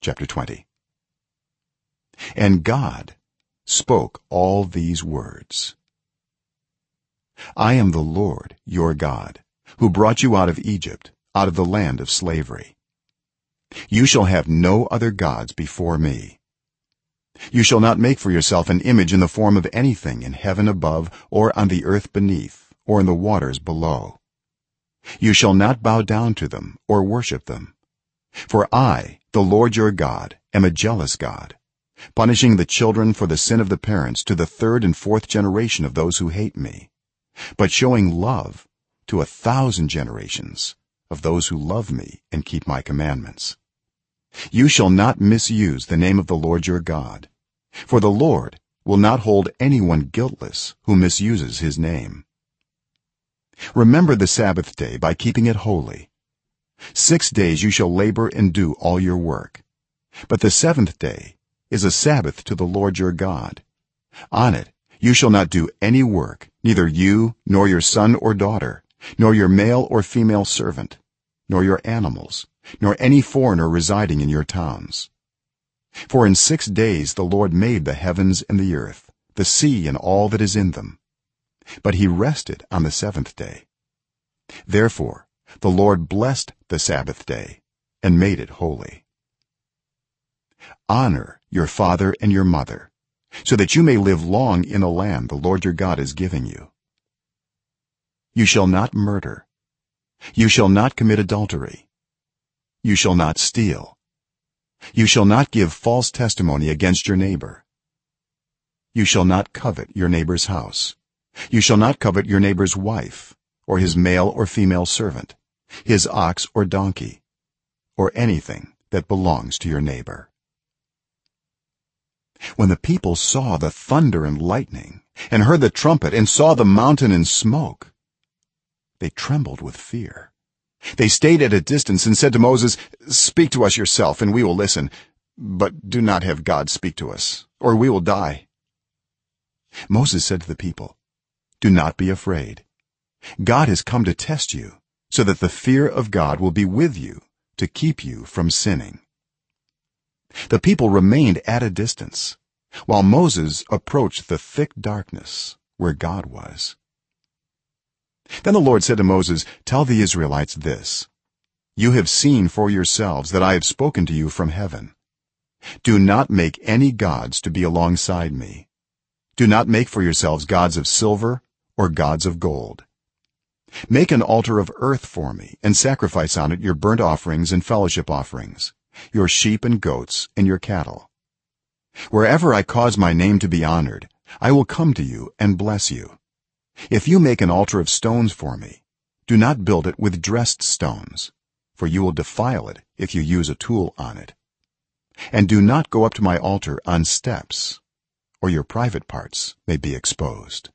chapter 20 and god spoke all these words. I am the lord your god who brought you out of egypt out of the land of slavery. You shall have no other gods before me. You shall not make for yourself an image in the form of anything in heaven above or on the earth beneath or in the waters below. You shall not bow down to them or worship them. For i the lord your god am a jealous god punishing the children for the sin of the parents to the third and fourth generation of those who hate me but showing love to a thousand generations of those who love me and keep my commandments. You shall not misuse the name of the lord your god for the lord will not hold anyone guiltless who misuses his name. Remember the sabbath day by keeping it holy 6 days you shall labor and do all your work. But the seventh day is a sabbath to the lord your god. On it you shall not do any work neither you nor your son or daughter nor your male or female servant nor your animals nor any foreigner residing in your towns. For in 6 days the lord made the heavens and the earth the sea and all that is in them. But he rested on the seventh day. Therefore the lord blessed the sabbath day and made it holy. Honor your father and your mother so that you may live long in the land the lord your god is giving you. You shall not murder. You shall not commit adultery. You shall not steal. You shall not give false testimony against your neighbor. You shall not covet your neighbor's house. You shall not covet your neighbor's wife or his male or female servant his ox or donkey or anything that belongs to your neighbor. When the people saw the thunder and lightning and heard the trumpet and saw the mountain in smoke they trembled with fear. They stayed at a distance and said to moses speak to us yourself and we will listen but do not have god speak to us or we will die. Moses said to the people do not be afraid god has come to test you so that the fear of god will be with you to keep you from sinning. The people remained at a distance while moses approached the thick darkness where god was. Then the lord said to moses tell the israelites this. You have seen for yourselves that i have spoken to you from heaven. Do not make any gods to be alongside me. Do not make for yourselves gods of silver or gods of gold make an altar of earth for me and sacrifice on it your burnt offerings and fellowship offerings your sheep and goats and your cattle. Wherever i cause my name to be honored i will come to you and bless you. If you make an altar of stones for me do not build it with dressed stones for you will defile it if you use a tool on it. And do not go up to my altar on steps or your private parts may be exposed